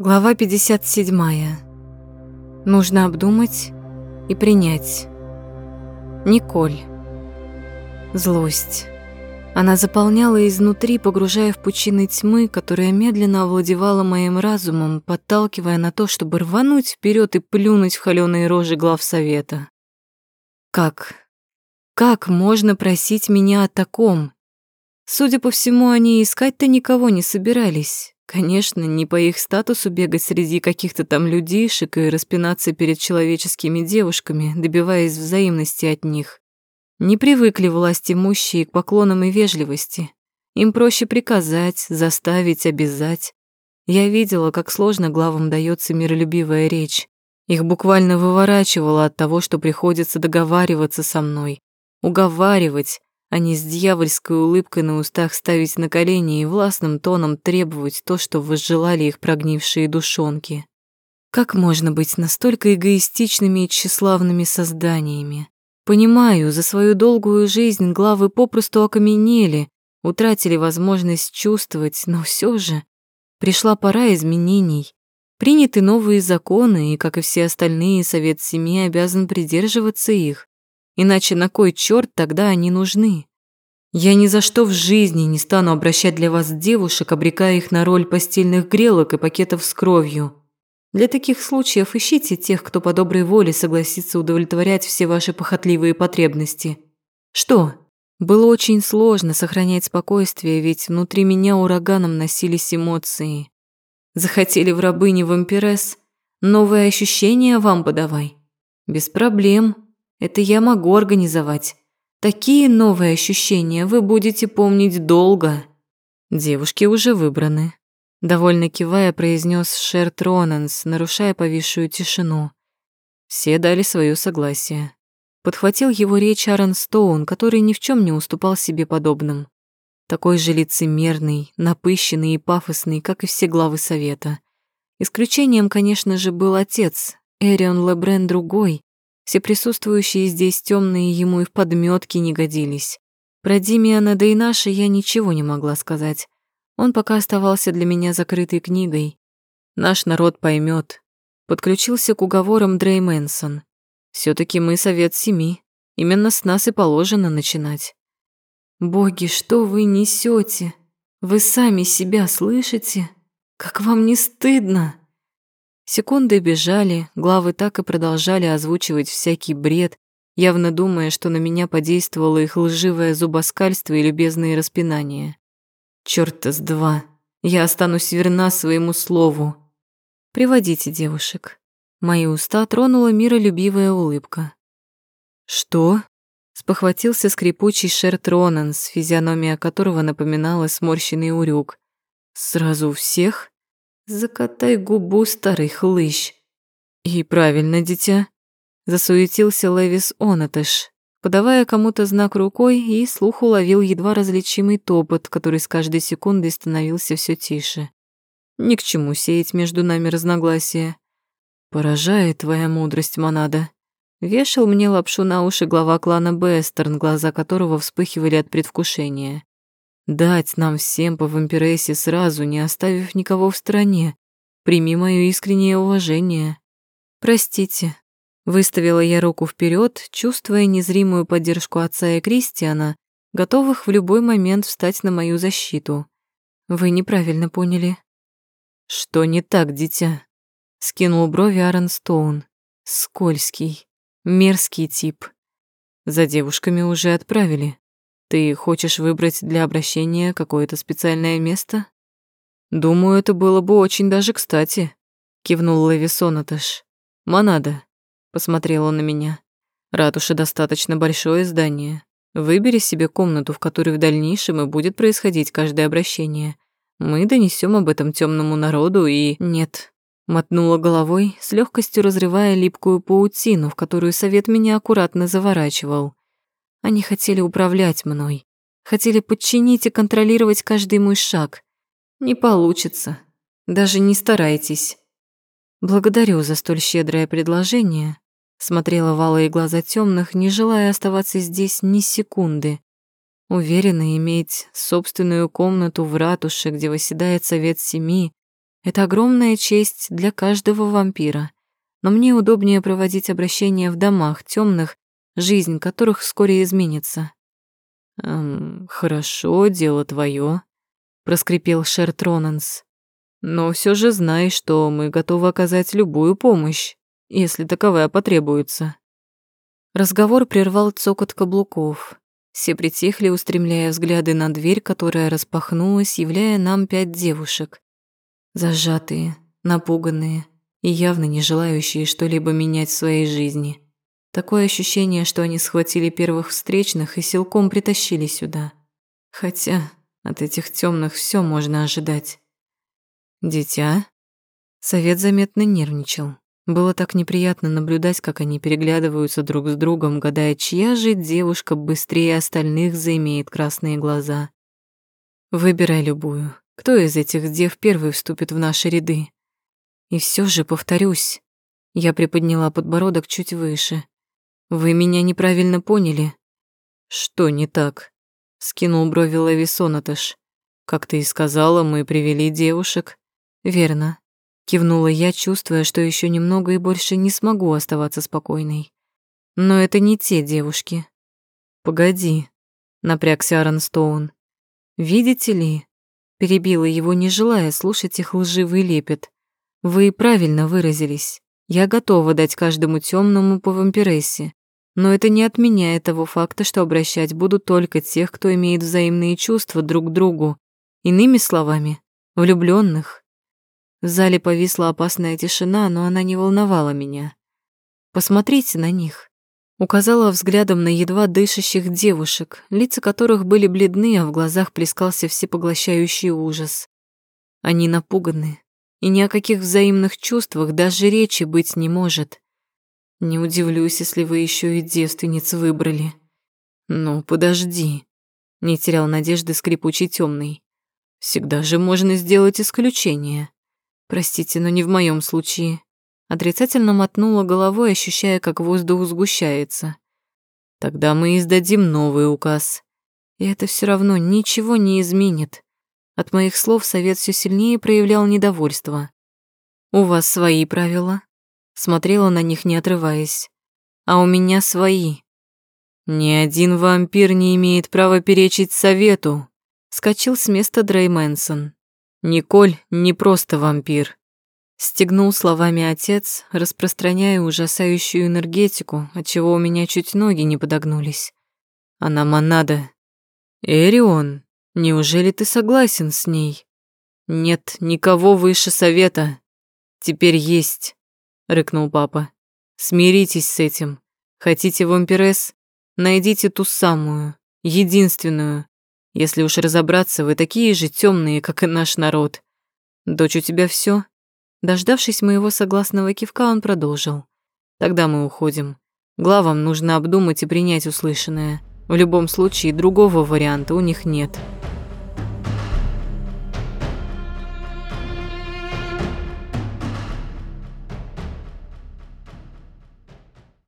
Глава 57. Нужно обдумать и принять. Николь. Злость. Она заполняла изнутри, погружая в пучины тьмы, которая медленно овладевала моим разумом, подталкивая на то, чтобы рвануть вперед и плюнуть в холёные рожи глав совета. Как? Как можно просить меня о таком? Судя по всему, они искать-то никого не собирались. Конечно, не по их статусу бегать среди каких-то там людишек и распинаться перед человеческими девушками, добиваясь взаимности от них. Не привыкли власть имущие к поклонам и вежливости. Им проще приказать, заставить, обязать. Я видела, как сложно главам дается миролюбивая речь. Их буквально выворачивало от того, что приходится договариваться со мной, уговаривать, а не с дьявольской улыбкой на устах ставить на колени и властным тоном требовать то, что возжелали их прогнившие душонки. Как можно быть настолько эгоистичными и тщеславными созданиями? Понимаю, за свою долгую жизнь главы попросту окаменели, утратили возможность чувствовать, но все же пришла пора изменений. Приняты новые законы, и, как и все остальные, Совет Семьи обязан придерживаться их. Иначе на кой черт тогда они нужны? Я ни за что в жизни не стану обращать для вас девушек, обрекая их на роль постельных грелок и пакетов с кровью. Для таких случаев ищите тех, кто по доброй воле согласится удовлетворять все ваши похотливые потребности. Что? Было очень сложно сохранять спокойствие, ведь внутри меня ураганом носились эмоции. Захотели в рабыне вампирес? Новые ощущения вам подавай. Без проблем. Это я могу организовать. Такие новые ощущения вы будете помнить долго. Девушки уже выбраны. Довольно кивая, произнес Шерт Ронанс, нарушая повисшую тишину. Все дали свое согласие. Подхватил его речь Аарон Стоун, который ни в чем не уступал себе подобным. Такой же лицемерный, напыщенный и пафосный, как и все главы совета. Исключением, конечно же, был отец, Эрион Лебрен другой, все присутствующие здесь темные ему и в подметке не годились. Про Димиана да и наши я ничего не могла сказать. Он пока оставался для меня закрытой книгой. Наш народ поймет. Подключился к уговорам Дрей Мэнсон. все таки мы совет семи. Именно с нас и положено начинать. Боги, что вы несете? Вы сами себя слышите? Как вам не стыдно? Секунды бежали, главы так и продолжали озвучивать всякий бред, явно думая, что на меня подействовало их лживое зубоскальство и любезные распинания. Чёрта с два. Я останусь верна своему слову. Приводите девушек. Мои уста тронула миролюбивая улыбка. Что? Спохватился скрипучий Шерт Ронанс, физиономия которого напоминала сморщенный урюк. Сразу всех? Закатай губу, старый хлыщ. И правильно, дитя. Засуетился Левис Онатыш, подавая кому-то знак рукой, и слух уловил едва различимый топот, который с каждой секундой становился все тише. Ни к чему сеять между нами разногласия. Поражает твоя мудрость, Монада. Вешал мне лапшу на уши глава клана Бестерн, глаза которого вспыхивали от предвкушения. Дать нам всем по вампирессе сразу, не оставив никого в стороне. Прими моё искреннее уважение. Простите. Выставила я руку вперед, чувствуя незримую поддержку отца и Кристиана, готовых в любой момент встать на мою защиту. Вы неправильно поняли. Что не так, дитя? Скинул брови Аарон Стоун. Скользкий, мерзкий тип. За девушками уже отправили. Ты хочешь выбрать для обращения какое-то специальное место? Думаю, это было бы очень даже кстати, кивнул Левисонаташ. Монада, посмотрел он на меня. Ратуша достаточно большое здание. Выбери себе комнату, в которой в дальнейшем и будет происходить каждое обращение. Мы донесем об этом темному народу и... Нет. Мотнула головой, с легкостью разрывая липкую паутину, в которую совет меня аккуратно заворачивал. Они хотели управлять мной, хотели подчинить и контролировать каждый мой шаг. Не получится. Даже не старайтесь. Благодарю за столь щедрое предложение. Смотрела в алые глаза темных, не желая оставаться здесь ни секунды. Уверена, иметь собственную комнату в ратуше, где восседает совет семьи, Это огромная честь для каждого вампира. Но мне удобнее проводить обращение в домах темных, жизнь которых вскоре изменится. «Эм, хорошо, дело твое, проскрипел Шер Тронанс. Но все же знай, что мы готовы оказать любую помощь, если таковая потребуется. Разговор прервал цокот каблуков. Все притихли, устремляя взгляды на дверь, которая распахнулась, являя нам пять девушек. Зажатые, напуганные и явно не желающие что-либо менять в своей жизни. Такое ощущение, что они схватили первых встречных и силком притащили сюда. Хотя от этих темных все можно ожидать. Дитя? Совет заметно нервничал. Было так неприятно наблюдать, как они переглядываются друг с другом, гадая, чья же девушка быстрее остальных заимеет красные глаза. Выбирай любую. Кто из этих дев первый вступит в наши ряды? И все же, повторюсь, я приподняла подбородок чуть выше. Вы меня неправильно поняли. Что не так? Скинул брови Лависонаташ. Как ты и сказала, мы привели девушек. Верно. Кивнула я, чувствуя, что еще немного и больше не смогу оставаться спокойной. Но это не те девушки. Погоди, напрягся Аарон Стоун. Видите ли, перебила его, не желая слушать их лживый лепет. Вы правильно выразились. Я готова дать каждому темному по вампирессе. Но это не отменяет того факта, что обращать буду только тех, кто имеет взаимные чувства друг к другу. Иными словами, влюбленных. В зале повисла опасная тишина, но она не волновала меня. «Посмотрите на них», — указала взглядом на едва дышащих девушек, лица которых были бледны, а в глазах плескался всепоглощающий ужас. Они напуганы, и ни о каких взаимных чувствах даже речи быть не может. Не удивлюсь, если вы еще и девственниц выбрали. Ну, подожди, не терял надежды скрипучий темный. Всегда же можно сделать исключение. Простите, но не в моем случае. Отрицательно мотнула головой, ощущая, как воздух сгущается. Тогда мы издадим новый указ. И это все равно ничего не изменит. От моих слов совет все сильнее проявлял недовольство. У вас свои правила. Смотрела на них, не отрываясь. А у меня свои. Ни один вампир не имеет права перечить совету. Скочил с места Дрей Мэнсон. Николь не просто вампир. Стегнул словами отец, распространяя ужасающую энергетику, отчего у меня чуть ноги не подогнулись. Она монада. Эрион, неужели ты согласен с ней? Нет никого выше совета. Теперь есть, рыкнул папа. Смиритесь с этим. Хотите вампирес? Найдите ту самую, единственную, если уж разобраться, вы такие же темные, как и наш народ. Дочь, у тебя все? Дождавшись моего согласного кивка, он продолжил. Тогда мы уходим. Главам нужно обдумать и принять услышанное. В любом случае, другого варианта у них нет.